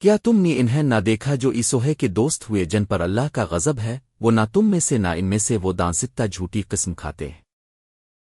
کیا تم نے انہیں نہ دیکھا جو ایسوہے کے دوست ہوئے جن پر اللہ کا غضب ہے؟ وہ نہ تم میں سے نہ ان میں سے وہ دانستہ جھوٹی قسم کھاتے ہیں۔